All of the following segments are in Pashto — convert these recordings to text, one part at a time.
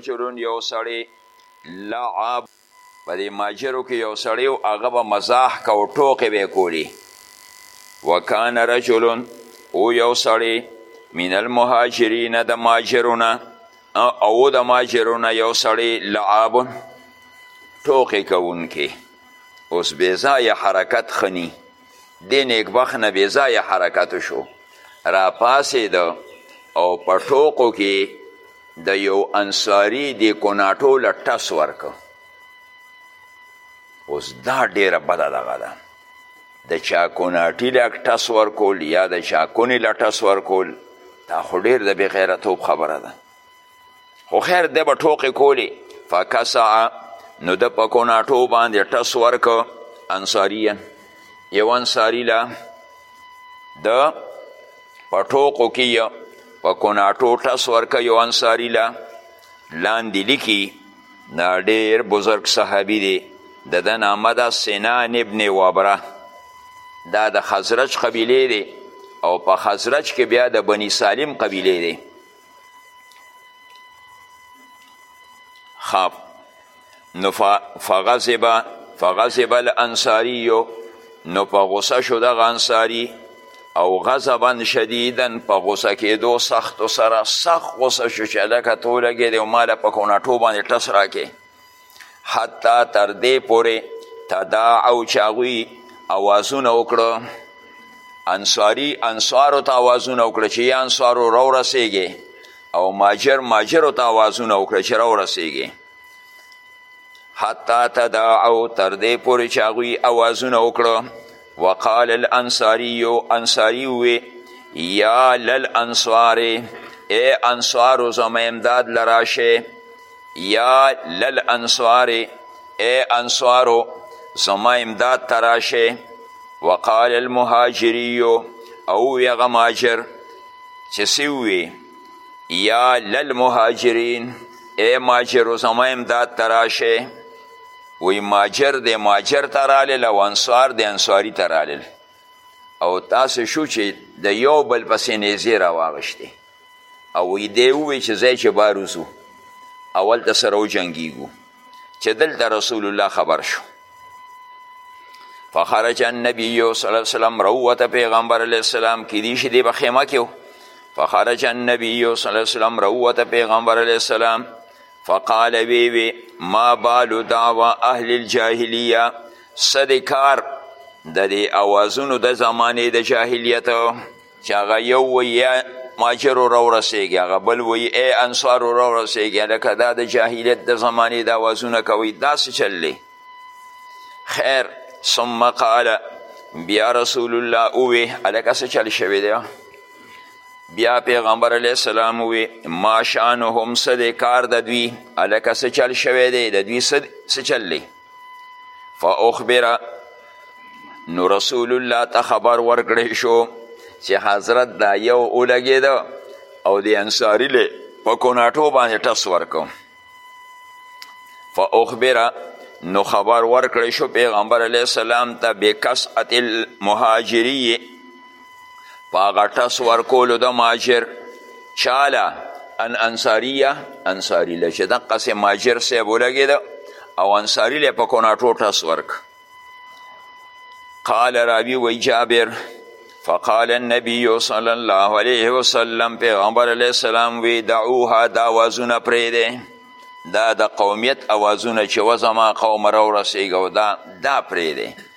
ماجرون یو سړی لعب په دې ماجرو کې یو سړی او هغه به مزاح کو ټوکې به کولی وکان رجلون او یو سړی من المهاجرین د ماجرونه او د ماجرونه یو سړی لعب ټوکې کوونکی اوس بې ځایه حرکت ښه دې نیکبخت نه بېځایه حرکت شو راپاڅېده او په ټوقو کې د یو انصاري د کوناټو له ټس ورکړ اوس دا ډېره بده دغه ده د چا کوناټي له ټس ورکول یا د چا کونې له ټس ورکول دا خو ډېر د بېغیرتوب خبره ده خو خیر ده به ټوقې کولې فکسع نو ده په کوناټو باندې ټس ورکو انصاریا یو انصاری له د په ټوقو کې یو په کوناټو ټس ورکه یو انصاری له لاندې لیکي دا ډېر بزرګ صحابي دی د ده نامه ده سنان ابن وبره دا د خزرج قبیلې دی او په خزرج کې بیا د بني سالم قبیلې دی خاب نو فغضب فغضب الانصاری نو په غصه شو دغه انصاری او غضبا شدیدا په غصه کېدو سختو سره سخت غصه شو چې هلکه ته ولګېدې او ما له په کوناټو باندې ټس راکې حتی تر دې پورې تداعو چې هغوی اوازونه وکړو انصاری انصارو ته اوازونه وکړه چې یا انصارو راورسیږي او ماجر ماجرو ته اوازونه وکړه چې راورسیږي حتی تداعو تر دې پورې چې هغوی اوازونه وکړو وقال الانصاریو انصاری ووی یا للانصار ای انصارو زما امداد لراشه یا لل انصار ای انصارو زما امداد تراشه وقال المهاجری او وی هغه مهاجر چې سی وی یا لل مهاجرین ای مهاجرو زما امداد تراشه وی ماجر د ماجر ترالل او انصار د انصاری ترالل او تاسو شو چې د یو بل پسې نیزې راواغشتې او دی ووی چې ځای چې بار وځو او هلته سره وجنګیږو چې دلته رسول الله خبر شو فخرج النبی صلی الله علیه وسلم روت پیغمبر علیه السلام کې دی شي دی بخیمه کې فخرج النبی صلی الله علیه وسلم روت پیغمبر علیه السلام فقال وی وی ما بال دعوا اهل الجاهلیه صدکار د دې اوازونو د زمانه د جاهلیت چې هغه یو وایي یا مهاجرو راورسېږي هغه بل وایي ای انصارو راورسېږي لکه دا د جاهلیت د زمانې د اوازونه کوي داسې چل دی خیر ثم قال بیا رسول الله اووې هلکه څه چل شوی دی بیا پیغمبر علیه السلام وی ما شانهم څه دی کار د دوی هلکه څه چل شوی دی د دوی څه چل دی فاخبره نو رسول الله ته خبر ورکړی شو چې حضرت دا یو ولګېده او د انصاري له په کوناټو باندې ټس ورکړو فاخبره نو خبر ورکړی شو پیغمبر علیه السلام ته بکسعت المهاجری په هغه ټس ورکولو د ماجر چاله ان انصاریه انصاری له چې دقسې ماجر صاحب ولګېده او انصاری له په کوناټو ټس ورک قال راوی وی جابر فقال النبی صلی الله علیه وسلم پیغمبر علیه السلام وی دعوها دا وازونه پریده دا د قومیت اوازونه چې وزما قوم را ورسېږو دا دا پرېږدی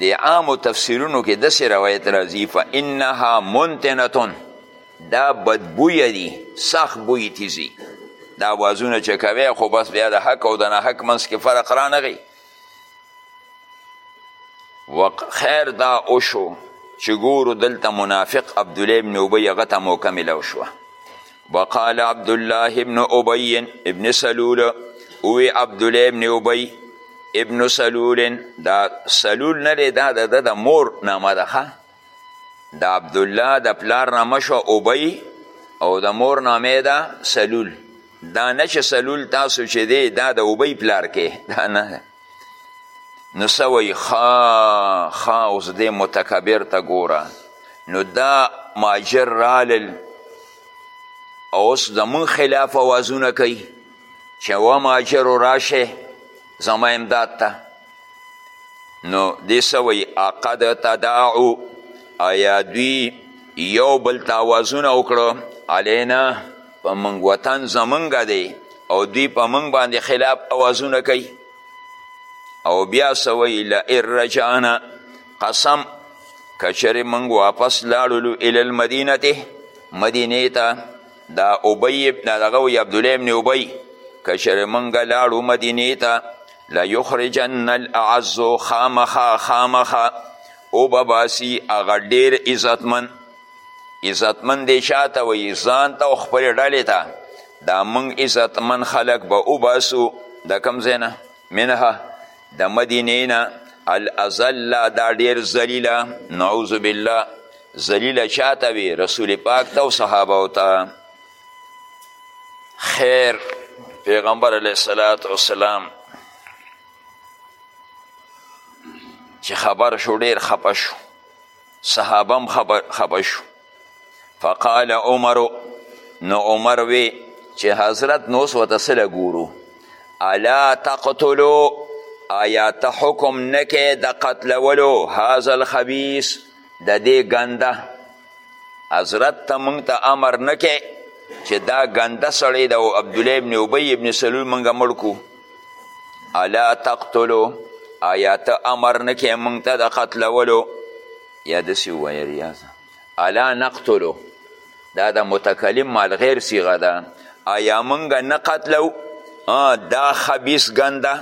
د عامو تفسیرونو کې داسې روایت راځي فانها منتنتون دا بدبویه دي سخت بوی تیزي دا اوازونه چې کوي خو بس بیا د حق او د ناحق منځ کې فرق رانغی خیر دا وشو چې ګورو دلته منافق عبدالله ابن ابی هغه ته موقع میلاو شوه وقال عبدالله ابن ابی ابن سلول اوی عبدالله ابن ابی ابن سلول دا سلول نه دی دا د د مور نامه ده ښه د عبدالله د پلار نامه شوه ابی او د مور نامه ده سلول دا نه چې سلول تاسو چې دی دا د ابی پلار کې دا نه نو څه وایي خا خا اوس دې متکبر ته ګوره نو دا ماجر رالل اوس زمون خلاف اوازونه کوي چې و ماجرو راشه زما امداد ته نو دې څه وایي اقد تداعو آیا دوی یو بل ته اوازونه وکړو علینا په موږ وطن زمونږ دی او دوی په موږ باندې خلاف اوازونه کوي او بیا سوی لئن رجعنا قسم کچر موږ واپس لاړلو الی المدینه ته مدینې ته دا ابی ابن دغه وی عبدالله ابن ابی کچر موږ لاړو مدینې ته لیخرجن الاعز خامخا خامخا او بباسی اغا ډیر عزتمن عزتمن دی چاته وایي ځان ته او خپلې ډلې ته دا موږ عزتمن خلک به وباسو د کوم ځای نه منها د مدینې نه الازله دا ډېر ذلیله نعوذ بالله ذلیله چاته وي رسول پاک ته او صحابه ته خیر پیغمبر علیه الصلاة والسلام چې خبر شو ډېر خپه شو صحابه هم خبه شو فقال عمر نو عمر وی چې حضرت نو اوس ورته څه ګورو الا تقتلو آیا ته حکم نه کې د قتلولو هذا الخبیث د دې ګنده حضرت ته موږ ته امر نه کې چې دا ګنده سړی د عبدالله ابن ابی ابن سلول موږ مړ کړو الا تقتلو آیا ته امر نه کې مونږ ته د قتلولو یا داسې ووایه ریاض الا نقتلو دا د متکلم مال غیر صیغه ده آیا مونږ نه قتلو دا خبیث ګنده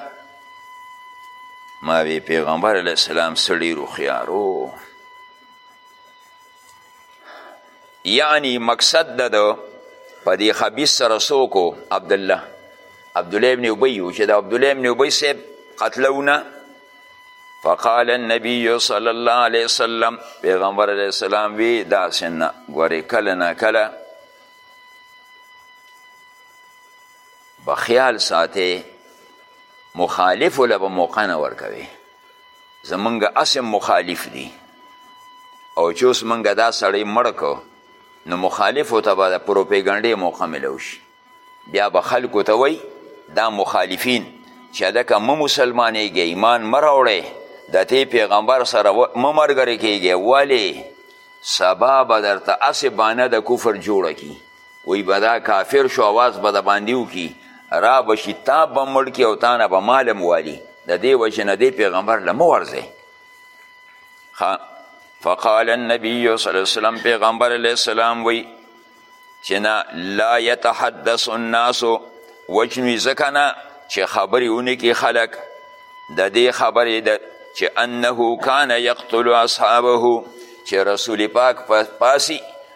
ما وی پیغمبر علیه السلام سړي روخیارو یعنی مقصد د ده په دې خبیث سره څوک و عبدالله عبدالله ابن ابی و چې د عبدالله ابن ابی صاحب قتلو نه فقال النبی صلی الله علیه وسلم پیغمبر علیه السلام وی داسې نه ګورې کله نه کله به خیال ساتې مخالفو له به موقع نه ورکوي زمونږ اسم مخالف دی او چې اوس مونږ دا سړی مړ کو نو مخالفو ته به د پروپیګنډې موقع ملو شي بیا به خلکو ته وایي دا مخالفین چې هلکه مه مسلمانېږي ایمان مه راوړی د تې پیغمبر سره مه ملګری کېږي ولې سبا به درته هسې بانه د کفر جوړه کړي وی به دا کافر شو اواز به د باندې وکړي را به شي تا به مړ کړي او تا نه به مال هم والي د دې وجې نه دې پیغمبر له مه ورځئ فقال النبي صلی الله علیه وسلم پیغمبر علیه السلام وی چې نه لا یتحدث الناس وجنوي ځکه نه چې خبرې ونې کې خلک د دې خبرې د چې انه کان یقتل اصحابه چې رسول پاک پاسی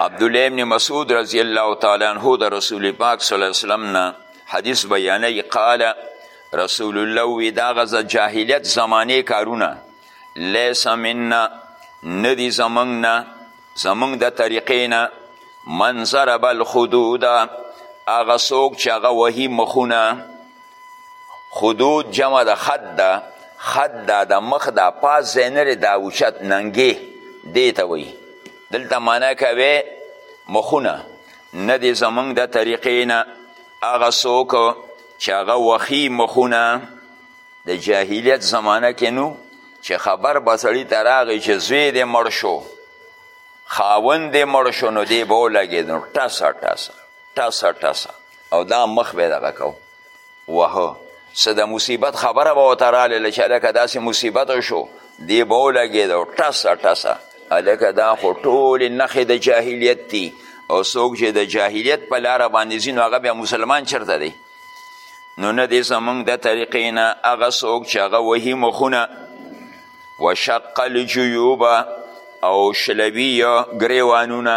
عبدالله ابن مسعود رضی الله تعالی عنه د رسول پاک صلی الله علیه وسلم نه حدیث بیانوي قال رسول الله وی دا غزه جاهلیت زمانه کارونه لیس منا ندی زمنګ نه زمنګ د طریقې نه من ضرب الخدود هغه څوک چې هغه وهي مخونه خدود جمع د خد ده خد دا د مخ دا پاس ځای نه دی دا اوچت ننګې دې ته وایي دلته معنا کوي مخونه نه دی زمونږ د طریقې نه هغه څوک چې هغه وخي مخونه د جاهلیت زمانه کې نو چې خبر به سړي ته راغی چې زوی دی مړ شو خاوند دی مړ شو نو دی به ولګېد نو ټسه ټسه ټسه ټسه او دا مخ به دغه کو وه څه د مصیبت خبره به ورته رالله چې هلکه داسې مصیبت شو دی به ولګېدو ټسه ټسه هلکه دا خو ټولې نښې د جاهلیت دي او څوک چې د جاهلیت په لاره باندې ځي نو هغه بیا مسلمان چرته دی نو نه دی زمونږ د طریقې نه هغه څوک چې هغه وهي مخونه وشق الجیوبه او شلوی ګریوانونه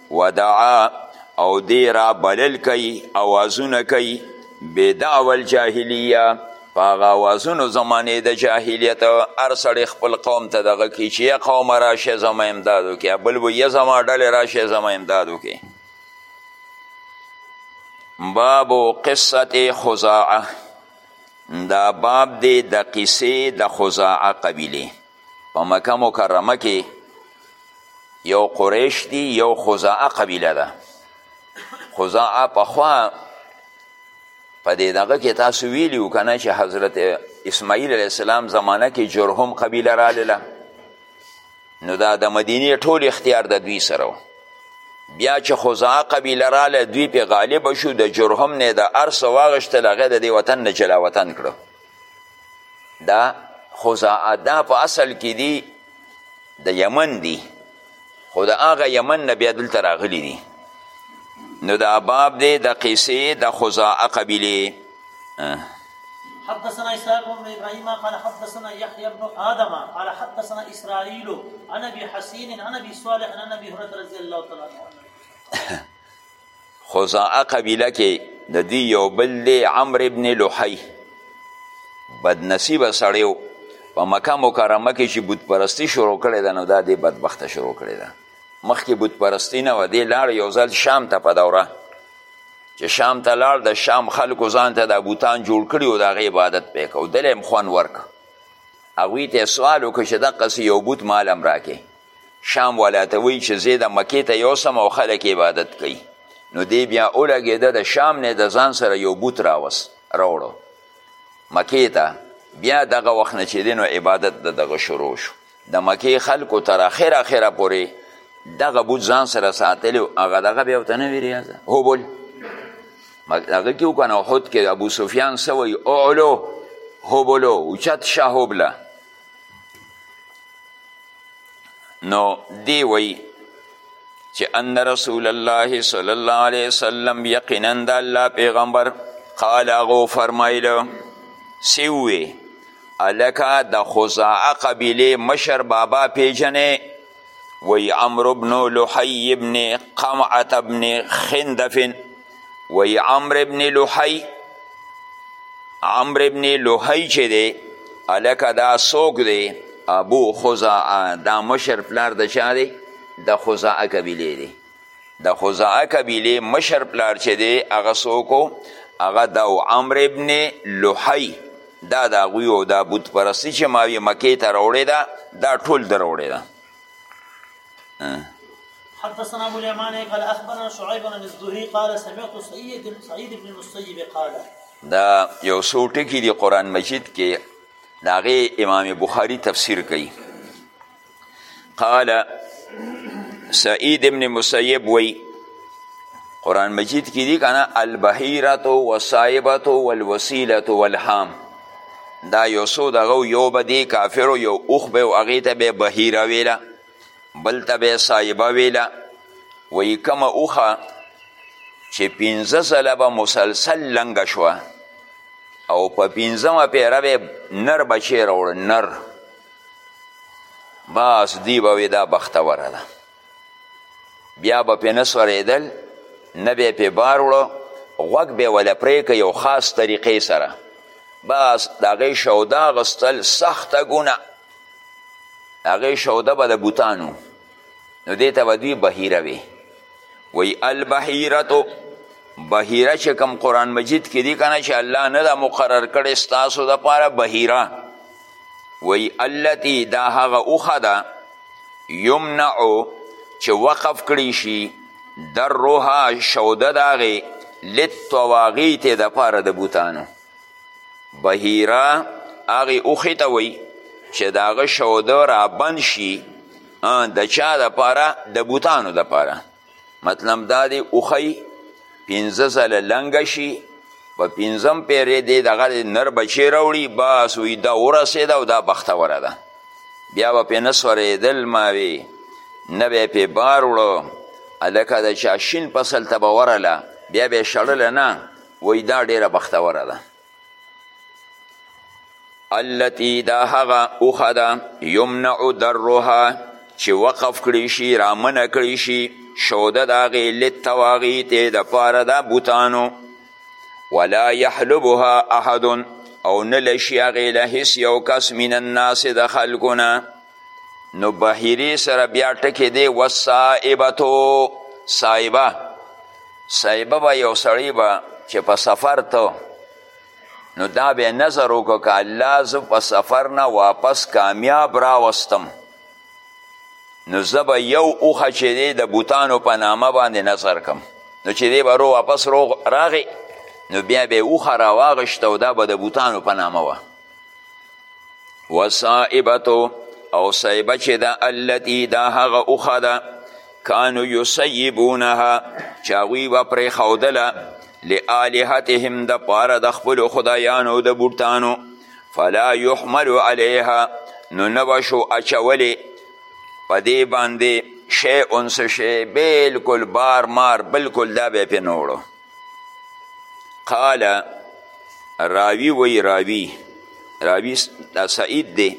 ودعا او دی را بلل کوي اوازونه کوي بدعوه الجاهلیه په هغه اوازونو زمانې د جاهلیت هر سړی خپل قوم ته دغه کوي چې یا قومه راشه زما امداد وکړي بل به یا زما ډلې راشه زما امداد وکړي باب قصت خزاعه دا باب دی د قصې د خزاعه قبیله په مکه مکرمه کې یو قریش دی یو خزاعه قبیله ده خزاعه پخوا په دې دغه کې تاسو ویلي و کنه چې حضرت اسماعیل علیه السلام زمانه کې جرهم قبیله رالیله نو دا د مدینې ټول اختیار د دوی سره و بیا چې خزاعه قبیله راله دوی پې غالب شو د جرهم نه د ارس واغشتل هغه د دې وطن نه جلا وطن کړو دا خزاعه دا په اصل کې دي د یمن دي خو د هغه یمن نه بیا دلته راغلي دي نو دا باب دی د قصې د خزاعه قبیلې حدثنا اسحاق بن ابراهيم قال حدثنا يحيى بن ادم قال حدثنا اسرائيل عن ابي حسين عن ابي صالح عن ابي هريره رضي الله تعالى عنه خزاعه قبیله کې د دوی یو بل دی عمر ابن لحی بدنصیبه سړی و په مکه مکرمه کې چې بت پرستی شروع کړې ده نو دا دې بدبخته شروع کړې ده مخکې بت پرستی نه وه دې لاړ یو ځل شام ته په دوره چې شام ته لاړ د شام خلکو ځان ته دا بوتان جوړ کړي او د هغې عبادت پې کو دله هم خوند ورک هغوی ته یې سوال وکړو چې دقسې یو بوت مال هم راکې شام والا ته وایي چې زه د مکې ته یوسم او خلک عبادت کوي نو دی بیا ولګېده د شام نه د ځان سره یو بوت راوست راوړو مکې ته بیا دغه وخت نه چې دی نو عبادت د دغه شروع شو د مکې خلکو تر اخره اخره پورې دغه بوت ځان سره ساتلی و هغه دغه بیا ورته نه وي ریاضه هبل هغه کې وکړه نو حد کې ابو سفیان څه وایي اولو هبلو اوچت شه هبله نو دی وی چې ان رسول الله صلی الله علیه وسلم یقینا د الله پیغمبر قال هغه فرمایله سی وی الکه د خزاعه قبیله مشر بابا پیژنې وی عمرو بن لحی بن قمعه بن خندفن وی عمر ابن لحی عمر ابن لحی چې دی هلکه دا څوک دی ابو خزاعه دا مشر پلار د چا دی د خزاعه قبیلې دی د خزاعه قبیلې مشر پلار چې دی هغه څوک هغه د عمر ابن لحی دا د هغوی او دا بت پرستي چې ماوی مکې ته راوړې ده دا ټول دروړې ده حدثنا ابو اليمان قال اخبرنا شعيب بن الزهري قال سمعت سعيد سعيد بن المسيب قال دا یو څو ټکي دي قرآن مجید کې د هغې امام بخاري تفسیر کوي قال سعید ابن مسیب وی قرآن مجید کې دي که نه البحیرة والصائبة والوسیلة والحام دا یو څو دغه یو به دې کافرو یو اوښ به و هغې ته به یې بهیره ویله بل ته به یې صاحبه ویله وایي کومه اوښه چې پنځه ځله به مسلسل لنګه شوه او په پنځمه پیره به نر بچی راوړ نر باز دی به وی دا بختوره ده بیا به پې نه سورېدل نه به پې بار وړو غوږ به وله پرې یو خاص طریقې سره بس د هغې شوده اخیستل سخته ګونه د هغې شوده به د بوتانو نو دې ته به دوی بهیره وي وی البحیرتو بهیره چې کوم قرآن مجید کې دي که نه چې الله نه ده مقرر کړې ستاسو دپاره بهیره وی التي دا هغه اوخه ده یمنعو چې وقف کړی شي در روها شوده داغې لطواغیت د پاره د بوتانو بهیرا هغې اوښې ته وایي چې د هغه شوده رابند شي د چا د پاره د بوتانو د پاره مطلب دا دی اوخی پنځه ځله لنګه شي په پنځم پیرې دی دغه نر بچی راوړي بس وي دا ورسېده او دا بختوره ده بیا به پې نه سورېدل ماوې نه به یې پې بار وړو هلکه د چا شین فصل ته به ورله بیا به یې شړله نه وایي دا ډېره بختوره ده التي دا هغه اوخه ده یمنع درها چې وقف کړی شي رامنه کړی شي شوده د هغې للتواغیت دپاره د بوتانو ولا یحلبها احد او نه لشي هغې له هیڅ یو کس من الناس د خلکو نه نو بحیری سره بیا ټکی دی و صائبتو صائبه صائبه به یو سړی به چې په سفر ته نو دا به نظر وکړه که الله زه په سفر نه واپس کامیاب راوستم نو زه به یو اوښه چې دی د بوتانو په نامه باندې نظر کم نو چې دی به رو واپس روغ راغی نو بیا به یې اوښه راواغېشته او دا به د بوتانو په نامه وه وصائبتو او صائبه چې ده التي دا هغه اوښه ده کانو یصیبونها چې هغوی به پرېښودله لآلهتهم د پاره د خپلو خدایانو د بوټانو فلا یحمل علیها نو نه به شو اچولی په دې باندې شیء څه شی بلکل بار مار بلکل دا به یې پرې نه وړو قال راوی وی راوی راوی دا سعید دی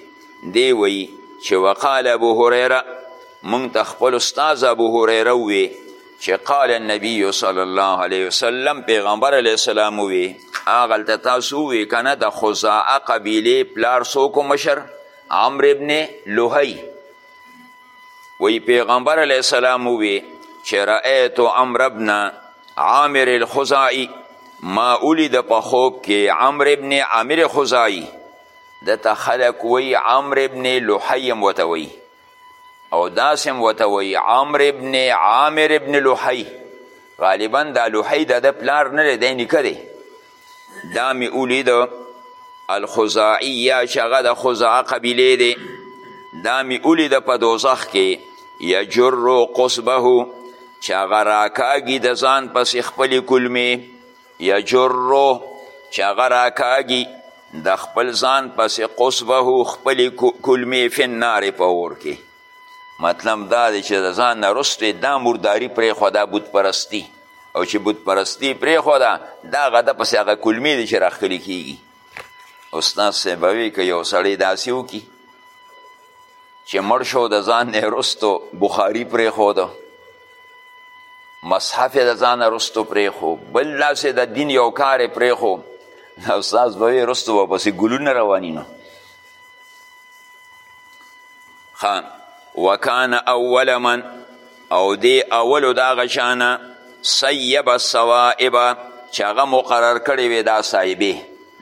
دی وی چې وقال ابو هریره مونږ ته خپل استاد ابو هریره وی چې قال النبی صلی الله علیه وسلم پیغمبر علیه السلام وی هغلته تاسو وی کنه د خزاعه قبیله پلار څوک مشر عمرو ابن لوهی وی پیغمبر علیه السلام وی چې رأیت عمر ابن عامر الخزائی ما ولید په خوب کې عمر ابن عامر خزائی د ته خلق وی عمر ابن لحیم وته وی او داسم وته وی عمر ابن عامر ابن لحی غالبا دا لحی د د پلار نه دی دی نیکه دی دا می ولید الخزاعیه چې هغه د خزاعه قبیلې دی دا می ولید په دوزخ کې یجر قصبه چې هغه راکاږي د ځان پسې خپلې کلمې یجر چې هغه راکاږي د خپل ځان پسې قصبه خپلې کلمې فی النار په اور کې مطلب دا دی چې د ځان نه رسته دا مرداری پرېښوه دا بت پرستی او چې بت پرستی پرېښوده دا هغه ده پسې هغه کلمې دي چې راښکلې کېږي استاد صاحب به وي که یو سړی داسې وکړي چې مړ شو د ځان نه وروستو بخاري پرېښوده مصحف یې د ځان نه وروستو پرېښو بل داسې د دین یو کار یې پرېښو نو استاد به وي وروستو به پسې ګلونه رواني نو وکان اول من او دی اولو د هغه چا نه سیب السوائب چې هغه مقرر کړی وي دا صاحبې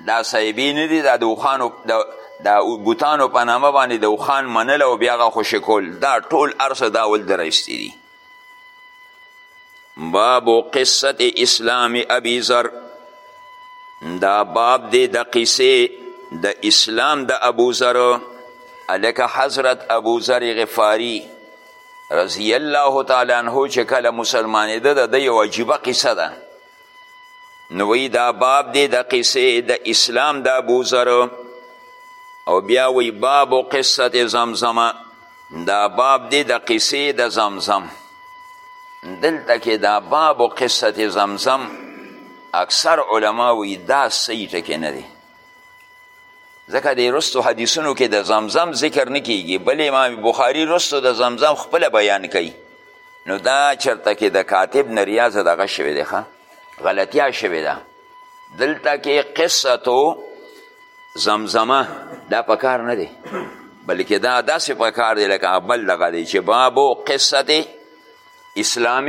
دا صاحبې نه دي دا د اوښانو د بوتانو په نامه باندې د اوښان منل او بیا هغه خوشې کول دا ټول هر څه دا ول د رایستي دي باب قصه اسلام ابي ذر دا باب دی د قصې د اسلام د ابو ذر الکه حضرت ابو ذر غفاری رضی الله تعالی عنه چې کله مسلمانېده د ده یو عجیبه قصه ده نو وی دا باب دی د قصې د اسلام د ابوذر او بیا وی باب و قصت زمزمه دا باب دی د قصې د زمزم دلته کې دا باب و قصت زمزم اکثر علما وی دا صحیح ټکی نه دی ځکه د رستو حدیثونو کې د زمزم ذکر نه کیږي بل امام بخاری رستو د زمزم خپله بیان کوي نو دا چرته کې د کاتب نه ریاضه دغه شوې دی ښه غلطیا شوې ده دلته کې قصتو زمزمه دا پکار نه دی بلکې دا داسې پکار دی لکه بل دغه دی چې بابو قصت اسلام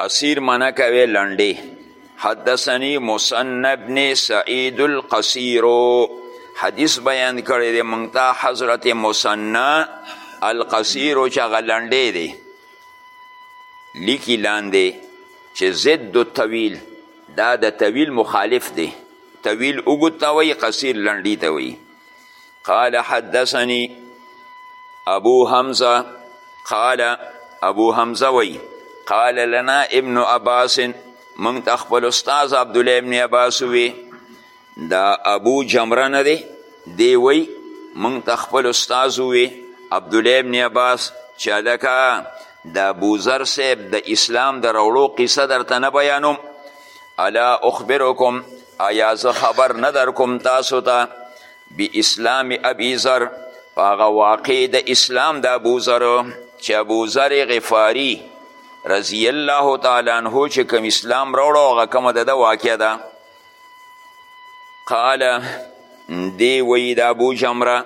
قصیر منه کوي لنډې حدثني مسن بن سعید القصیرو حدیث بیان کړی دی موږ ته حضرت مسنا القصیرو چې هغه لنډی دی لیکي لاندې چې ضد طویل دا د طویل مخالف دی طویل اوږد ته وایي قصیر لنډي ته وایي قال حدثني ابو حمزه قال ابو حمزه وی قال لنا ابن عباس مونږ ته خپل استاد عبدالله ابن عباس وی دا ابو جمره نه دی دی وی مونږ ته خپل استاد وی عبدالله ابن عباس چې هلکه د ابوذر صاحب د اسلام د راوړو قصه درته نه بیانوم الا اخبرکم آیا زه خبر نه درکوم تاسو ته بی اسلام ابي ذر په هغه واقع د اسلام د ابوذر چې ابوذر غفاري رضی الله تعالی عنه چې کوم اسلام راوړو هغه کومه د ده واقع ده قال دی وی د ابو جمره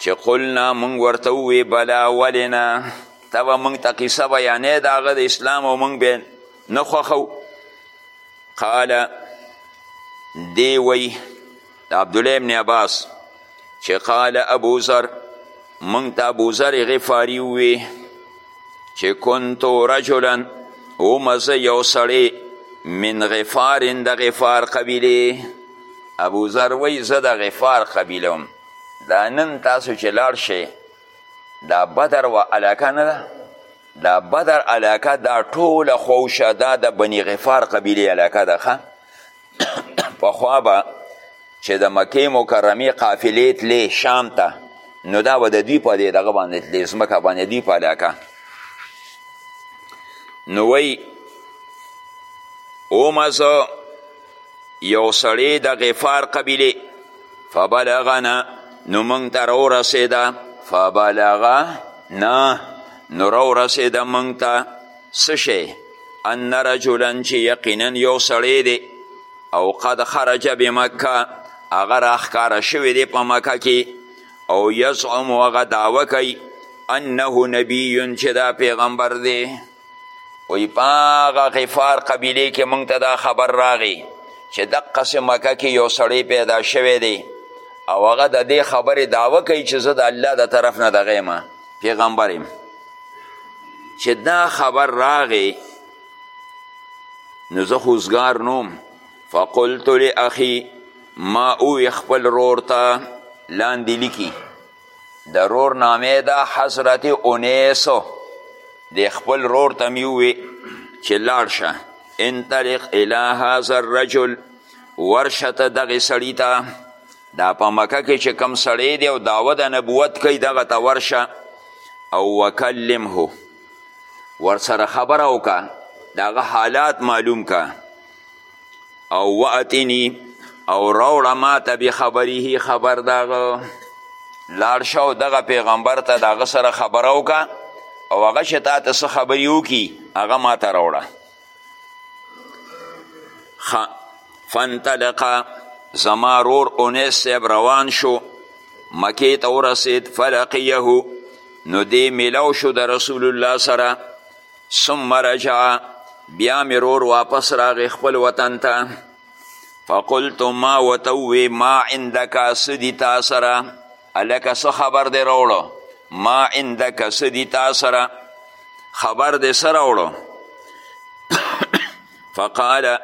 چې قلنا مونږ ورته ووی بلا ولې نه ته به مونږ ته قصه بیانې د هغه د اسلام او مونږ به نه خوښو قال دی وی د عبدالله ابن عباس چې قال ابو ذر مونږ ته ابو ذر غفاري ووی چې کنتو رجلا ومه زه یو سړی من غفار د غفار قبیلې ابو ذر وی زه د غفار قبیله وم دا نن تاسو چې لاړ شئ دا بدر و علاقه نه ده دا بدر علاقه دا ټوله خوشه دا د بني غفار قبیلې علاقه ده ښه پخوا به چې د مکې مکرمې قافلې تلې شام ته نو دا به د دوی په دې دغه باندې تلې ځمکه باندې دوی په علاقه نو وایي اومزه یو سړی د غفار قبیله فبلغنا نو موږ ته راورسېده فبلغنا نو راورسېده موږ ته څه شی ان رجلا چې یقینا یو سړی دی او قد خرج بمکه هغه راښکاره شوی دی په مکه کې او یزعم هغه دعوه کوي انه نبی چې دا پیغمبر دی وی په هغه غفار قبیله کې موږ ته دا خبر راغی چې دقسې مکه کې یو سړی پیدا شوی دی او هغه د دې خبرې دعوه کوي چې زه د الله د طرف نه دغه یم پیغمبر یم چې دا خبر راغی نو زه خوزګار نوم فقلت لاخي ما اوی خپل رور ته لاندې لیکي د رور نامه ده حضرت انیس د خپل رور ته مې ووې چې لاړ شه انطلق الی هذا الرجل ورشه ته دغې سړي ته دا په مکه کې چې کم سړی دی او دعوه د نبوت کوي دغه ته ورشه او وکلمه ورسره خبره وکړه د هغه حالات معلوم که او واتنی او راوړه ماته بخبره خبر داغه لاړ شه او دغه پیغمبر ته د هغه سره خبره وکړه او هغه چې تا ته څه خبرې وکړي هغه ما ته راوړه فانطلقه زما رور اونیس صاحب روان شو مکې ته ورسېد فلقیه نو دې میلاو شو د رسول الله سره ثم رجع بیا می رور واپس راغی خپل وطن ته فقلت ما وته وی ما عندک څه دي تا سره هلکه څه خبر دی راوړو ما عندک څه دي تا سره خبر دی څه راوړو فقال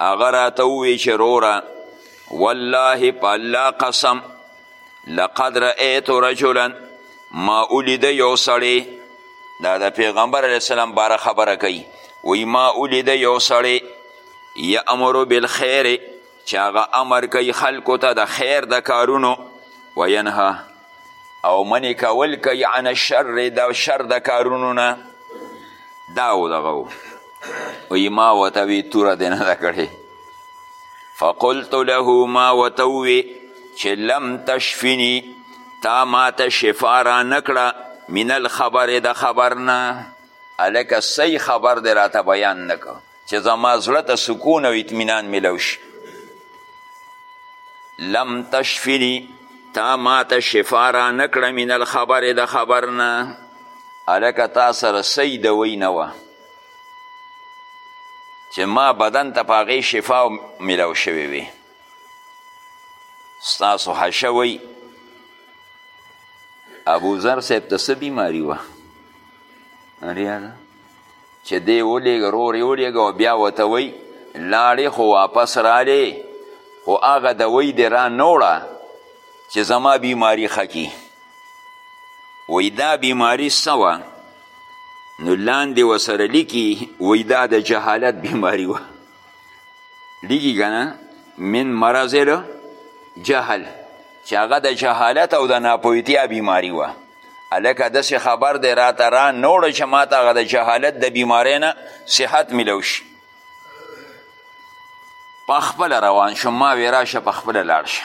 هغه راته ووی چې روره والله په الله قسم لقد رأیت رجلا ما ولیده یو سړی دا د پیغمبر علیه السلام باره خبره کوي وی ما ولیده یو سړی یامر بالخیر چې هغه امر کوي خلکو ته د خیر د کارونو وینها او منې کول کوي عن الشر د شر د کارونو نه دا و دغه وی ما ورته وی توره دې نه ده کړې فقلت له ما وتوي چې لم تشفني تا ما ته شفا را نکړه من الخبر د خبر نه هلکه صحیح خبر دی راته بیان نه کړه چې زما زړه ته سکون او اطمینان میلو شي لم تشفني تا ما ته شفا را نکړه من الخبر د خبر نه هلکه تا سره صحیح دوی نه وه چې ما بدن ته په هغې شفا ملاو شوې وي ستاسو حشه وی ابوذر صاحب ته څه بیماري وه ریاده چې دی ولیږه رور یې ولیږه او بیا ورته وی لاړې خو واپس رالې خو هغه دوی دې را نه وړه چې زما بیماري ښه کي وی دا بیماري څه وه نو لاندې وسره لیکي وی دا د جهالت بیماری وه لیکي که نه من مرض جهل چې هغه د جهالت او د ناپوهتیا بیماری وه هلکه داسې خبر دی راته را نه وړه چې ما ته هغه د جهالت د بیمارۍ نه صحت میلو شي په خپله روان شو ما وی راشه په خپله لاړ شه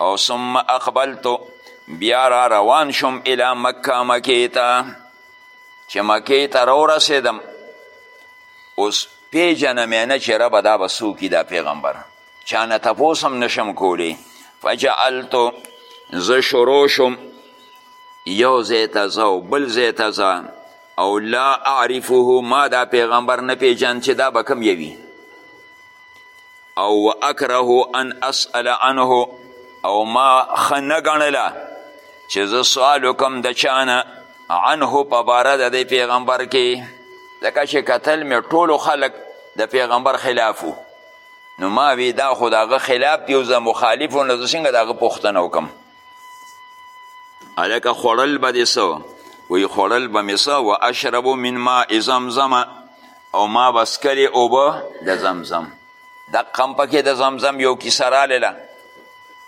او ثم اقبلتو بیا را روان شوم الی مکه مکې ته چې مکې ته راورسېدم اوس پیژنه مې نه چې ربه دا به څوک دا پیغمبر چا نه تپوس هم نشم کولی فجعلتو زه شروع شوم یو ځای ته ځه او بل ځای ته ځه او لا اعرفه ما دا پیغمبر نه پیژند چې دا به کوم یوي او و اکره ان اسأل عنه او ما ښه نه ګڼله چې زه سوال وکم د چانه عنه په باره د دې پیغمبر کې ځکه چې کتل مې ټولو خلک د پیغمبر خلاف وو نو ما وی دا خو د هغه خلاف دی او زه مخالف و نو زه څنګه د هغه پوښتنه وکم هلکه خوړل به دې څه وی خوړل به مې څه و اشربو من ماء زمزمه او ما به څکلې اوبه د زمزم دقه هم پکې د زمزم یو کیسه رالله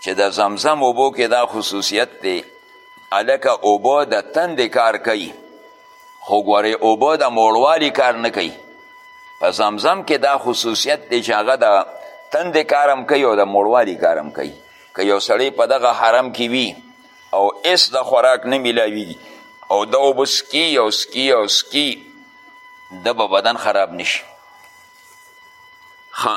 چې د زمزم اوبو کې دا خصوصیت دی هلکه اوبه د تندې کار کوي خو ګورې اوبه د موړوالي کار نه کوي په زمزم کې دا خصوصیت دی چې هغه د تندې کار هم کوي او د موړوالي کار هم کوي که یو سړی په دغه حرم کې وي او اس د خوراک نه ملاویږي او دا اوبه سکي او سکي او سکي د به بدن خراب نشي ښه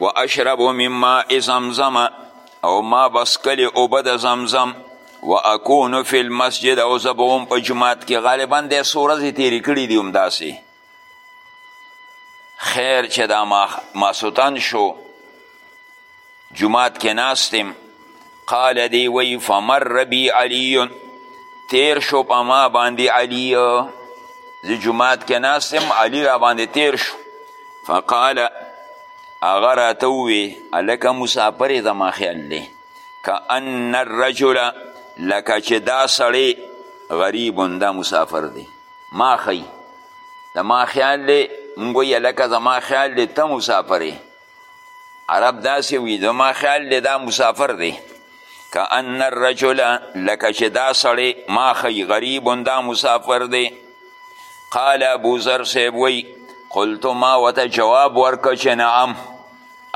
و اشرب من ماء زمزم او ما بس کلی اوبه د زمزم و اکون فی المسجد او زبوم په جماعت کې غالبا د څو ورځې تیرې کړي دي همداسې خیر چې دا ماسوتن شو جماعت کې ناستم قال دی وی فمر ربی علی تیر شو په ما باندې علی زه جماعت کې ناستم علی را باندې تیر شو فقال هغه راته ووی هلکه مسافر یې زما خیال دی که ان الرجل لکه چې دا سړی غریب دا مسافر دی ما ښیي د ما خیال دی مونږ وایي هلکه زما خیال دی ته مسافر یې عرب داسې وي زما خیال دی دا مسافر دی که ان الرجل لکه چې دا سړی ما ښیي غریب دا مسافر دی قال ابو ذر صاحب وی قلت ما وته جواب ورکړ چې نعم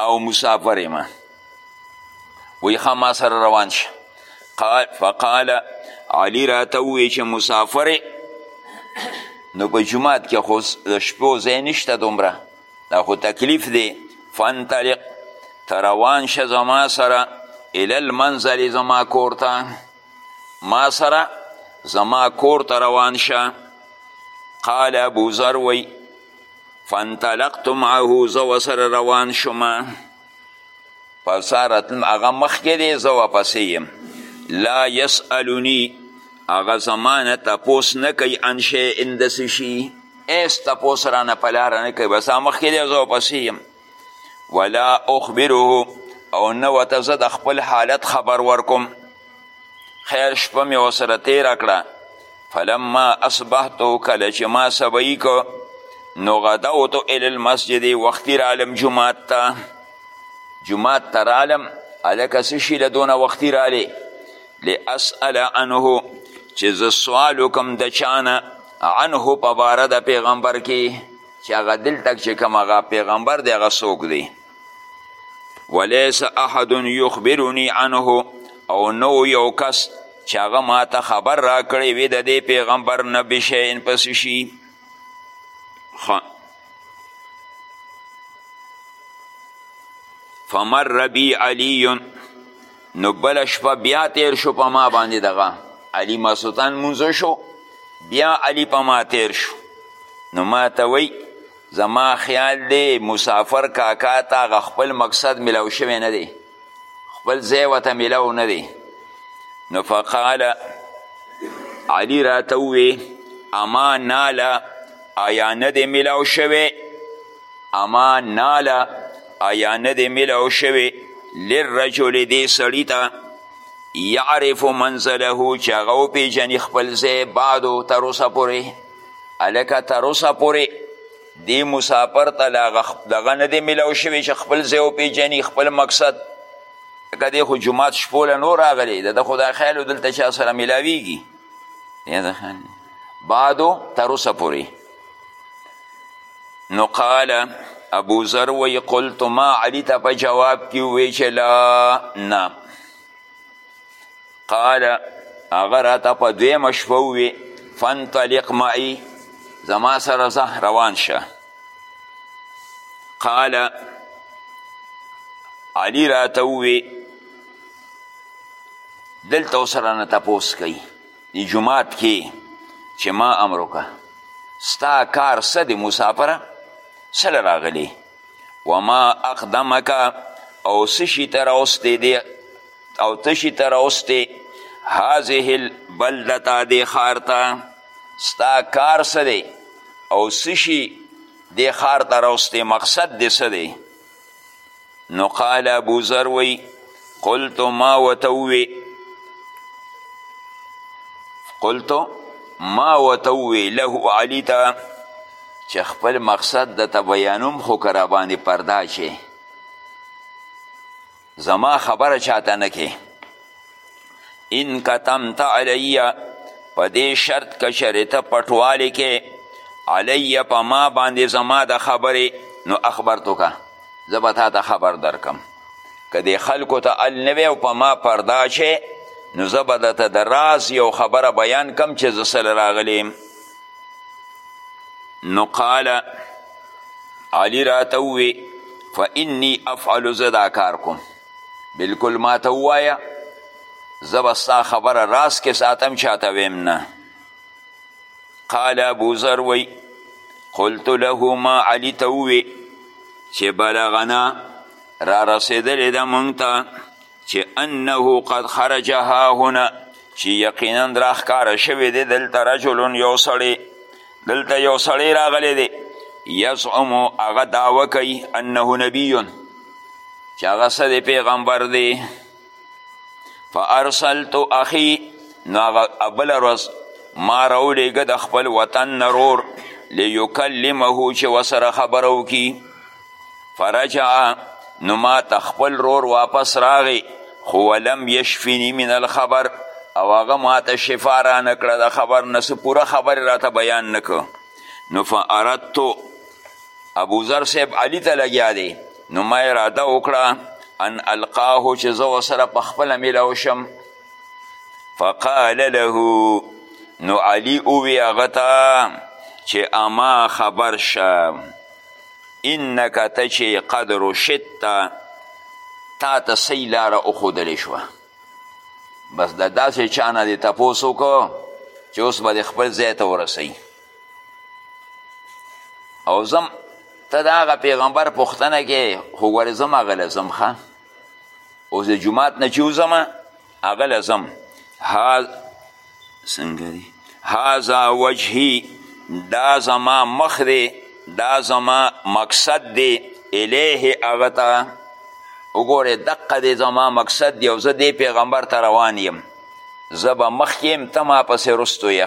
او مسافر یم وی ښه ما سره روان شه قال فقال علی راته ووی چې مسافر نو په جماعت کې خو د شپو ځای نشته دومره دا خو تکلیف دی فانطلق ته روان شه زما سره الی المنزل زما کور ته ما سره زما کور ته روان شه قال ابو ذر وی فانطلقت معه زه وسره روان شوم فسارت هغه مخکې دی زه واپسې یم لا یسالونی هغه زما نه تپوس نه کوي ان شیئن د څه شي هېڅ تپوس رانه په لاره نه کوي بس هغه مخکې دی زه واپسې یم ولا اخبره او نه ورته زه د خپل حالت خبر ورکوم خیر شپه مې ورسره تېره کړه فلما اصبحتو کله چې ما سبعي کو نو غدوتو الی المسجد وختي رالم جومات ته جومات ته رالم هلکه څه شي له دونه وختي رالی لاسأل عنه چې زه سوال وکم د چانه عنه په باره د پیغمبر کې چې هغه دلته چې کوم هغه پیغمبر دی هغه څوک دی ولیس احد یخبرنی عنه او نو یو کس چې هغه ماته خبر راکړی وي د دې پیغمبر نه بشین پس شي فمر ربی علی نو بل شپه بیا تیر شو په ما باندې دغه علی مسلطان مونځ شو بیا علی په ما تیر شو نو ما ته وی زما خیال دی مسافر کاکا ته هغه خپل مقصد ملاو شوی نه دی خپل ځای ورته ملاو نه دی نو فقال علی راته ووی اما ناله آیا نه دی ملاو شوی اما ناله آیا نه دی ملاو شوی للرجل دې سړي ته یعرف منزله چې هغه وپېژني خپل ځای بعدو تر اوسه پورې هلکه تر اوسه پورې دې مسافر ته لا دغه نه دی میلاو شوی چې خپل ځای وپېژني خپل مقصد که دی خو جومات شپو له نو راغلی د ده خو دا خیال و دلته چا سره میلاویږي بعدو تر اوسه پورې نو قال ابو ذر وی قلت ما علی ته په جواب کې وی چې لا نه قال هغه راته په دویمه شپه ووی فانطلق معي زما سره ځه روان شه قال علي راته ووی دلته ورسره نه تپوس کوي د جومات کې چې ما امر وکړه ستا کار څه دی مسافره څه له راغلی وما اقدمک او څه شي ته راوستې دی او ته شي ته راوستې هذه البلدته دې ښار ته ستا کار څه دی او څه شي دې ښار ته راوستې مقصد دې څه دی نو قال ابوذر وی قلت ما وته ووی قلت ما وته ووی له علی ته چې خپل مقصد د ته بیانوم خو که راباندې پردا چې زما خبره چاته نه کې ان کتمت علی په دې شرط که چېرې ته پټوالی کې علی په ما باندې زما د خبرې نو اخبرتو که زه به تا ته خبر درکم که دې خلکو ته ال نه او په ما پردا شي نو زه به درته د راز یو خبره بیان کم چې زه سره راغلی نو قاله علی راته ووی فانی افعل زه دا کار کوم بلکل ما ته ووایه زه به ستا خبره راز کې ساتم چاته ویم نه قال ابو ذر وی قلت له ما علی ته ووی چې بلغنا را رسېدلې ده مونږ ته چې انه قد خرج ها هنا چې یقینا راښکاره شوی دی دلته رجل یو سړی دلته یو سړی راغلی دی یزعم هغه دعوه کوي انه نبی چې هغه څه پیغمبر دی فارسلت اخي نو هغه بله ورځ ما راولیږه د خپل وطن نه رور لیکلمه چې وسره خبره وکړي فرجع نو ما ته خپل رور واپس راغی خو ولم یشفیني من الخبر او هغه ما ته شفا رانه کړه د خبر نه څه پوره خبرې راته بیان نه نو فاردتو ابوذر صاحب علي ته لګیا دی نو ما اراده وکړه ان القاه چې زه ورسره په خپله میلاو شم فقال له نو علی اووی هغه ته چې اما خبر شه انک ته چې قد رشدت تا ته صحیح لاره وښودلی شوه بس د داسې چا نه دې تپوس وکړو چې اوس به دې خپل ځای ته ورسوي او زم ته د هغه پیغمبر پوښتنه کې خو ګورې زم هغه له ځم ښه اوس د جومات نه چې وځم هغه له ځم څنګه دی هذا وجهي دا زما مخ دی دا زما مقصد دی الیه هغه ته وګورې دقه دی زما مقصد دی او زه دې پیغمبر ته روان یم زه به مخکې یم ته ما پسې رستو یې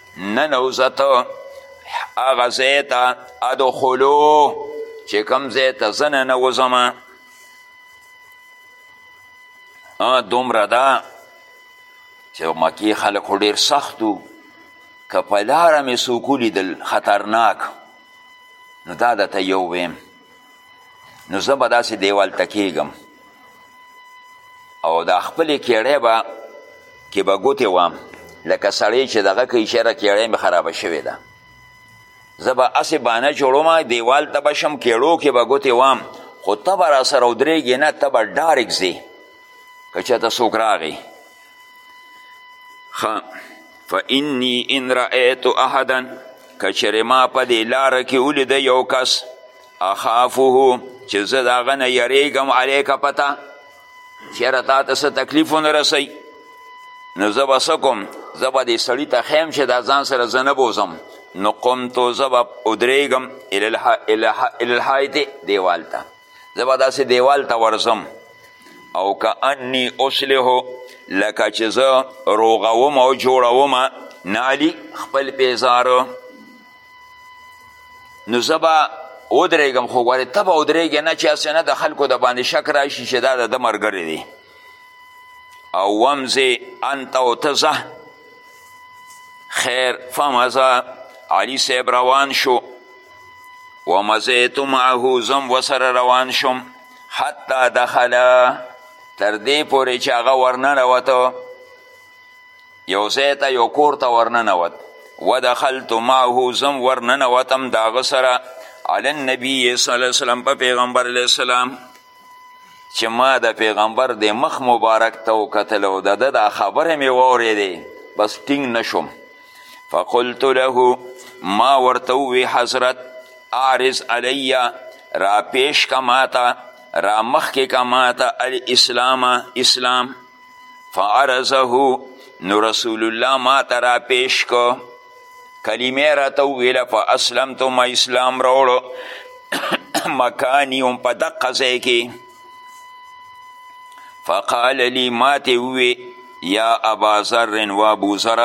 ننوزت هغه ځای ته ادخلو چې کوم ځای ته زه ننوځم دومره ده چې مکې خلک خو ډېر سخت وو که په لاره مې څوک ولیدل خطرناک نو دا درته یو ویم نو زه به داسې دیوال ته کیږم او دا خپلې کیړې به کې به ګوتې وام لکه سړی چې دغه کوي چېره کیړې مې خرابه شوې ده زه به هسې بانه جوړوم دیوال ته به شم کیړو کې به ګوتې وام خو ته به راسره ودرېږې نه ته به ډارک ځې که چېرته څوک راغی خا فإني إن رأيت أحدا کچرې ما په دې لاره کې ولید یو کس اخافه چې زه د هغه نه یریږم علیکه پته چېره تا ته څه تکلیف ونه رسوي نو زه به څه کوم زه به دې سړي ته ښیم چې دا ځان سره زه نه بوزم نو قمتو زه به ودرېږم الالحایتې دیوال ته زه به داسې دیوال ته ورځم او که انی اصلحو لکه چې زه روغوم او جوړوم نعلی خپل پیزاره نو زه به ودرېږم خو ګورې ته به ودرېږې نه چې هسې نه د خلکو د باندې شک راشي چې دا د ده ملګری دی او ومزې انت او ته ځه خیر فمزه علي صاحب روان شو ومزیت معه زم وسره روان شوم حتی دخل تر دې پورې چې هغه ورننوته یو ځای ته یو کور ته ورننوت ودخلت معه زم ورننوتم د هغه سره علی النبی صلی الله وسلم په پیغمبر علیه السلام چې ما د پیغمبر د مخ مبارک ته وکتل او د ده دا خبره مې واورېدې بس ټینګ نشوم فقلت له ما ورته ووی حضرت اعرض علی را پیش که ماته را مخکې که ماته الاسلام اسلام فعرضه نو رسول الله ماته را پیش که کلمه راته وویله فاسلمت ما اسلام راوړو مکانی هم په دقه ځای کې فقال لی ماته ووی یا ابا ذر و ابو ذر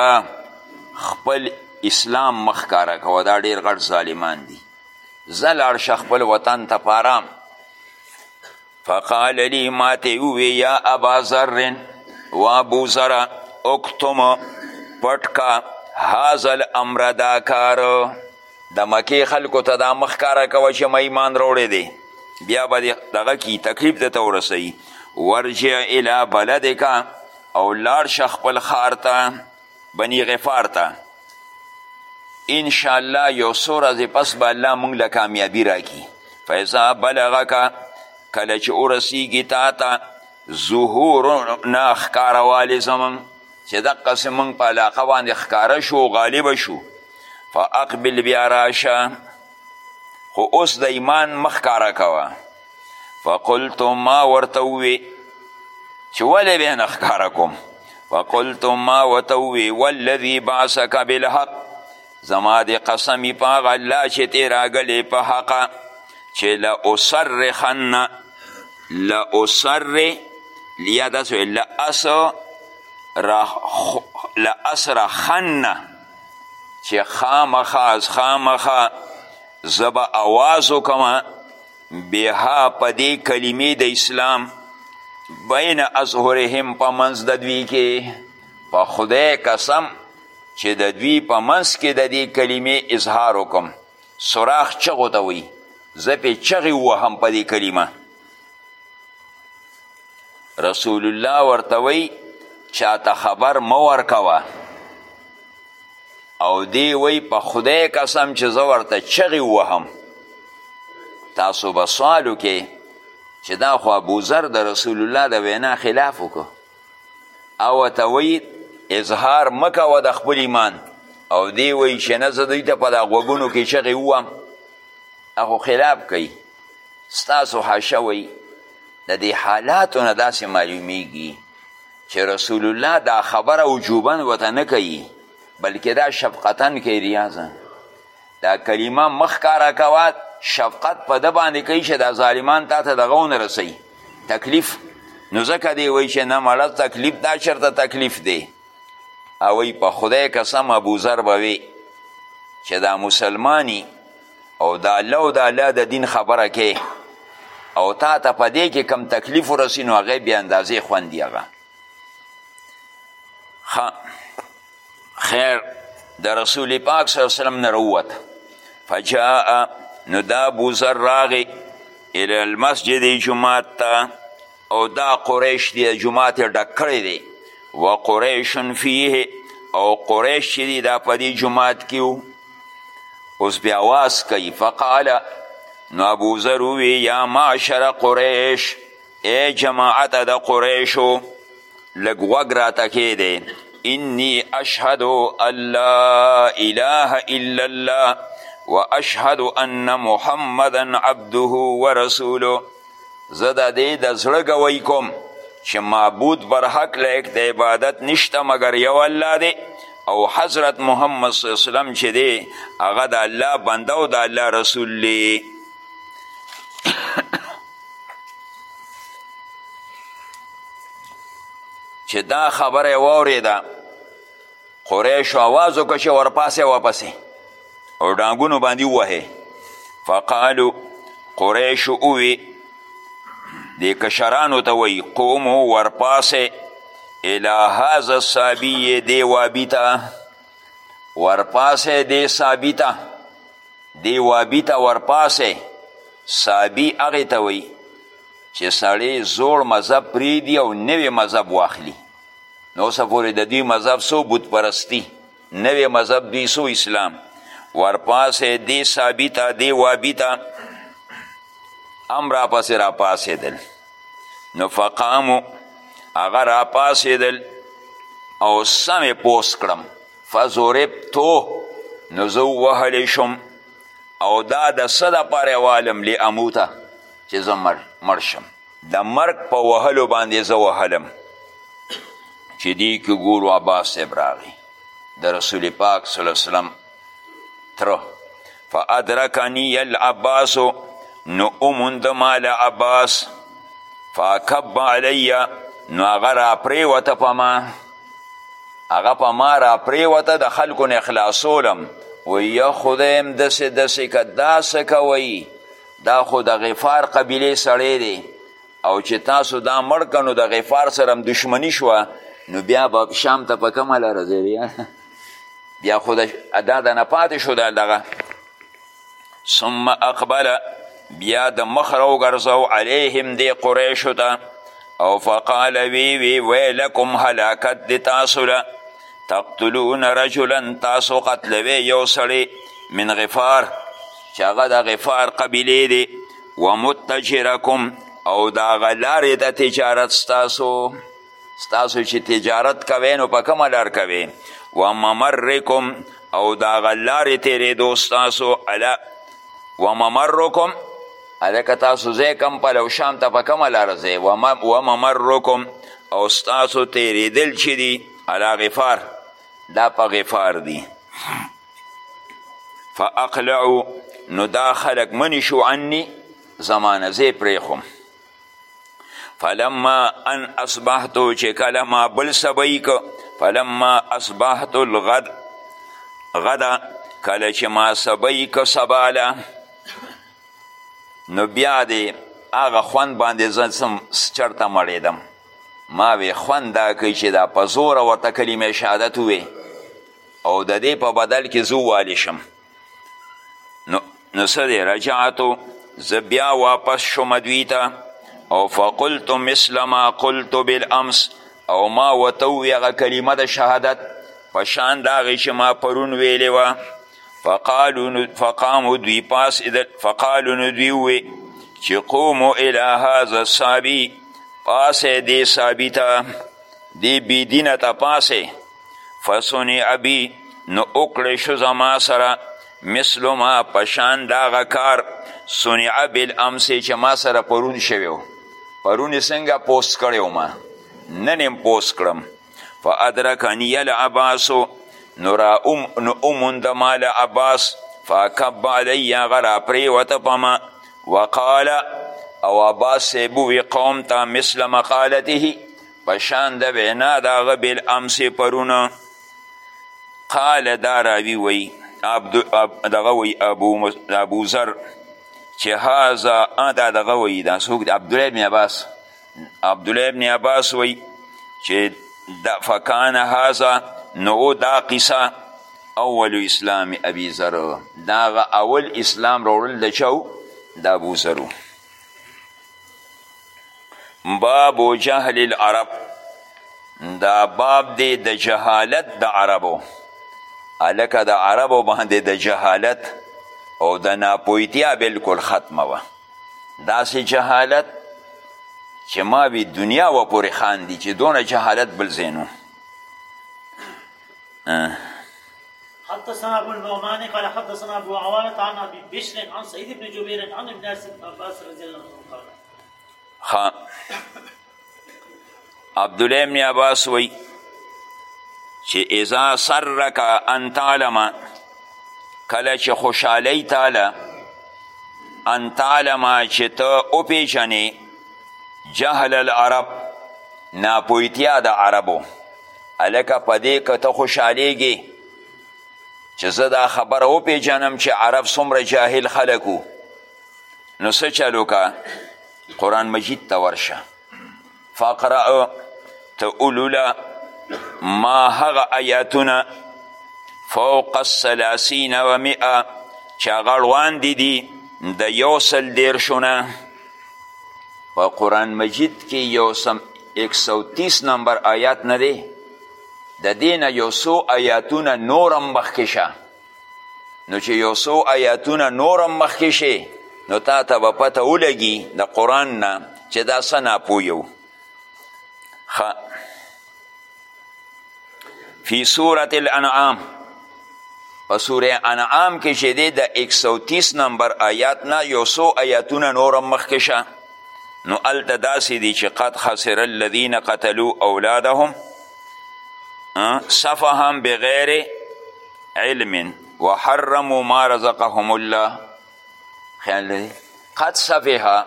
خپل اسلام مخ کاره کوه دا ډیر غټ ظالمان دي زه لاړ شه خپل وطن ته په آرام فقال لی ماته ووی یا ابا ذر و ابو ذر اکتم پټکا هذا الامر دا کار د مکې خلکو ته دا مخ کاره کوه چې ما ایمان راوړی دی بیا به دې دغه کی تکلیف درته ورسوي ورجع الی بلدک او لاړ شه خپل ښار ته بني غفار ته انشاءالله یو څو ورځې پس به الله موږ له کامیابي راکړي فیضا بلغکه کله چې ورسیږي تا ته ظهورنا ښکاروالې زموږ چې دقسې موږ په علاقه باندې ښکاره شو غالب شو فاقبل بیا راشه خو اوس د ایمان مخ ښکاره کوه فقلت ما ورته ووې چې ولې بیا نه ښکاره کوم فقلت ما ورته ووې والذي بعثک بالحق زما د قسمی په هغه الله چې تې راغلې په حقه چې له اصرخن له اصر لیا داسې وایي له اصرخن چې خامخه از خامخه زه به اواز وکړم بها په دې کلمې د اسلام بین اظهرهم په منځ د دوی کې په خدای قسم چې د دوی په منځ کې د دې کلمې اظهار وکم سوراخ چغو ته وایي زه پې چغې ووهم په دې کلمه رسول الله ورته وایي چاته خبر مه ورکوه او دی وایي په خدای قسم چې زه ورته چغې ووهم تاسو به سوال وکړئ چې دا خو ابوذر د رسول الله د وینا خلاف وکړو او ورته وایي اظهار مه کوه د خپل ایمان او دی وایي چې نه زه دوی ته په دا غوږونو کې چغې ووام هغه خلاف کوي ستاسو حاشه وایي د دې حالاتو نه داسې معلومیږي چې رسول الله دا خبره وجوبا ورته نه کوي بلکې دا شفقتا کوي ریاضا دا کلمه مه ښکاره کوه شفقت په ده باندې کوي چې دا ظالمان تا ته دغه ونه رسوي تکلیف نو ځکه دی وایي چې نه مړه تکلیف دا چېرته تکلیف دی او وایي په خدای قسم ابوذر به وي چې دا مسلمانی او د الله او د الله د دین خبره کې او تا ته په دې کې کم تکلیف ورسي نو هغه بې اندازې خوند هغه خیر د رسول پاک صلی الله علیه وسلم نه راووت فجاء نو دا بوزر راغی الی المسجد جماعت ته او دا قریش دی جماعت یې ډک کړی دی و قریش فیه او قریش چې دی دا په دې جماعت کې و اوس بیا واز کوي فقال نو ابوذر ووی یا معشر قریش ای جماعت د قریشو لږ غوږ راته کښېږدی انی اشهد ان لا اله الا الله و اشهد ان محمدا عبده و رسوله زه د دې د زړه ګوی کوم چې معبود بر حق لایق د عبادت نشته مګر یو الله دی او حضرت محمد صلی الله علیه وسلم چې دی هغه د الله بنده او د الله رسول دی چې دا خبره واورېده قریشو آواز وکړه چې ورپاسې واپسې او ډانګونو باندې ووهې فقالو قریشو ووی دې کشرانو ته وایي قومو ورپاسې الی هذا الصابی دې وابي ته ورپاسې دې صابي ته دی وابي ته ورپاسه سابي هغې ته وایي چې سړی زوړ مذهب پریږدي او نوی مذهب واخلي نو اوسه پورې د دوی مذهب سو بت پرستی نوی مذهب دوی سو اسلام ورپاسې دې سابي ته دې وابي ته هم راپسې راپاسېدل نو فقامو هغه راپاسېدل او سمې پوس کړم فضربتو نو زه ووهلی شوم او دا د څه دپاره والم لاموته چې زه مړ شم د مرګ په وهلو باندې زه وهلم چې دی که ګورو عباس صاحب راغی د رسول پاک صلی الله وسلم تره فادرکنی العباس نو اوموند مال عباس فاکب علی نو هغه راپریوته په ما هغه په ما راپریوته د خلکو نه خلاصولم و یا خدایم دسې دسې که دا څه کوئ دا خو د غفار قبیلې سړی دی او چې تاسو دا مړ که نو د غفار سره دشمني شوه نو بیا به شام ته په کومه لاره ځې بیا خو دا د نه پاتې شو دا دغه ثم اقبل بیا د مخ راوګرځو علیهم دې قریشو ته او فقال وی وی ویلکم هلاکت د تاسو له تقتلون رجلا تاسو قتلوی یو سړی من غفار چې هغه د غفار قبیلې دی ومتجرکم او د هغه لارې د تجارت ستاسو ستاسو چې تجارت کوئ نو په کومه لار کوئ و ممرکم او د هغه لارې تېرېدو ستاسو اله و ممرکم هلکه تاسو ځای کم پلو شام ته په کومه لاره ځئ و ممرکم او ستاسو تېرېدل چې دي علا غفار دا په غفار دي فاقلعو نو دا خلک منی شو عنی زمانه زه پریخم فلما ان اصبحتو چې کله ما بل سبی که فلما اصبحت الغد غدا کله چې ما سبی که سباله نو بیا دی هغه خوند باندې زه سم چرته مړېدم ما وې خوند دا کوي چې دا په زوره ورته کلمې شهادت ووې او د دې په بدل کې زه والي شم نو نو څه دی رجعتو زه بیا واپس شوم دوی ته او فقلت مثل ما قلت بالامس او ما ورته ووی هغه کلمه د شهادت په شان د هغې چې ما پرون ویلې وه فقامو دوی پاس فقالو نو دوی ووی چې قومو الی هذا الصابي پاسې دې صابي ته دې بېدینه ته پاسې فصنع بی نو وکړی شو زما سره مثل ما پشان داغه کار صنع بالامس چې ما سره پرون شوی و پرون یې څنګه پوست کړی ما نن یې پوست کړم فادرکنی العباس نو را ام نو اوموند ما له عباس فاکب علی هغه راپرېوته په ما وقال او عباس صاحب ووی قوم ته مثل مقالته په شان د وینا د هغه بالامس پرون قال دا راوي وی دغه وی ابو ابو ذر چې هاذا دا دغه وی دا څوک عبدالله ابن عباس عبدالله ابن عباس وی چې دا فکان هاذا نو دا قصه اول اسلام ابي ذر دا اول اسلام راوړل د چاو د ابو ذرو باب جهل العرب دا باب دی د جهالت د عربو الکه د عربو باندې د جهالت او د ناپوهتیا بلکل ختمه وه داسې جهالت چې ما وی دنیا و پورې خاندي چې دونه جهالت بل ځای حدثنا ابو النعمان قال حدثنا ابو عوانه عن ابي بشر عن سعيد بن جبير عن ابن عباس رضي الله عنه قال ها عبد الله بن عباس وی چې اذا سرک ان تعلم کله چې خوشحالی تعالی ان تعلم چې ته وپیژنې جهل العرب ناپوهتیا د عربو هلکه په دې که ته خوشحالیږې چې زه دا خبره وپېژنم چې عرب څومره جاهل خلک وو نو څه چل وکړه قرآن مجید ته ورشه فقرأ ته اولوله ما هغه آیاتونه فوق الثلاثین و مئه چې هغه اړوان دي دي د یو سل دېرشونه په قرآن مجید کې یو سم 130 نمبر آیات نه دی د دې نه یو څو آیاتونه نور هم مخکې شه نو چې یو څو آیاتونه نور هم مخکې شي نو تا ته به پته ولګي د قرآن نه چې دا څه ناپوه یو فی سورة الانعام په سوره انعام کې چې دی د 130 نمبر آیات نه یو څو آیاتونه نور هم مخکې شه نو هلته داسې دي چې قد خسر الذین قتلوا اولادهم سفهم بغیر علم وحرموا ما رزقهم الله خیال دی قد صفحه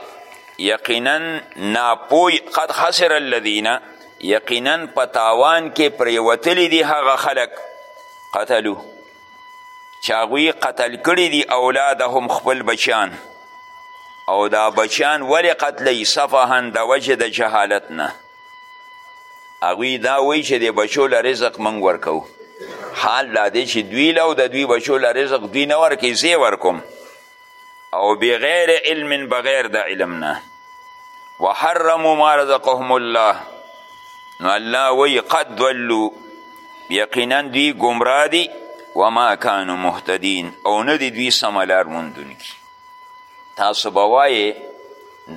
یقینا ناپوی قد خسر الذین یقینا په تاوان کې پریوتلی دي هغه خلک قتلو چې هغوی قتل کړي دي اولادهم خپل بچیان او دا بچیان ولې قتلی صفحا د وجې د جهالت نه هغوی دا وایي چې د بچو له رزق موږ ورکوو حال دا دی چې دوی له او د دوی بچو له رزق دوی نه ورکوي زه ورکوم او بغیر علم بغیر د علم نه وحرموا ما رزقهم الله نو الله وی قد ولو یقینا دوی گمراه دي وما کانو مهتدین او نه دي دوی سملار موندونکي تاسو به وایې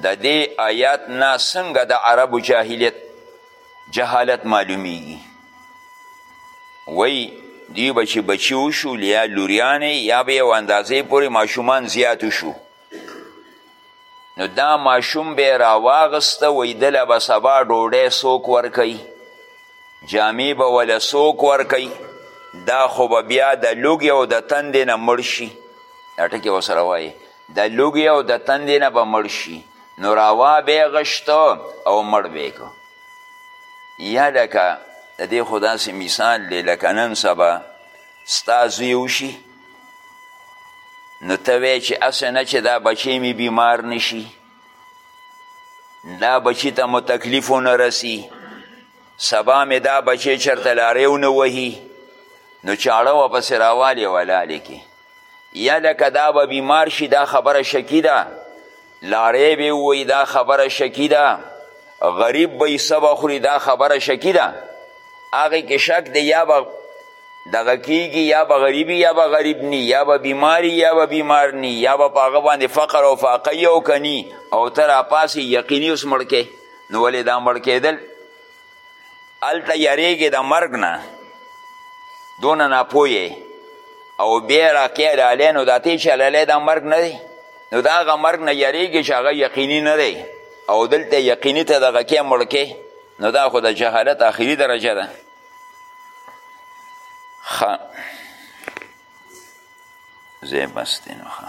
د دې آیات نه څنګه د عربو جاهلیت جهالت معلومیږي وی دی به چې بچي وشو یا لوریانې یا به یو اندازې پورې ماشومان زیات شو نو دا ماشوم به راواغسته وی دله به سبا ډوډۍ څوک ورکوي جامې به وله څوک ورکوي دا خو به بیا د لوږې او د تندې نه مړ شي دا ټکې ورسره وایي د لوږې او د تندې نه به مړ شي نو راوا به یې غشته او مړ به یې یا لکه د دې خو داسې مثال دی لکه نن سبا ستا زوی وشي نو ته وایې چې هسې نه چې دا بچی مې بیمار نشي دا بچی ته مو تکلیف ونه رسی سبا مې دا بچی چرته لارې ونه وهي نو چاړه و پسې راوالې ولالې کې یا لکه دا به بیمار شي دا خبره شکی ده لارې به ووایي دا خبره شکی ده غریب به یې څه بخوري دا خبره شکی ده هغې کې شک دی یا به دغه کیږي یا به غریبی یا به غریب نی یا به بیماری یا به بیمار نی یا به په هغه باندې فقر او فاقه یو کنی او ته راپاسې یقیني اوس مړ کې نو ولې دا مړ کېدل هلته یریږې د مرګ نه دونه ناپوه او بیا راکې لالی نو دا تی چې لالی دا مرګ نه دی نو د هغه مرګ نه یریږي چې هغه یقیني نه دی او دلته یقیني ته دغه کې مړ کې نو دا خو د جهالت آخري درجه ده خا زه بس دی نو خا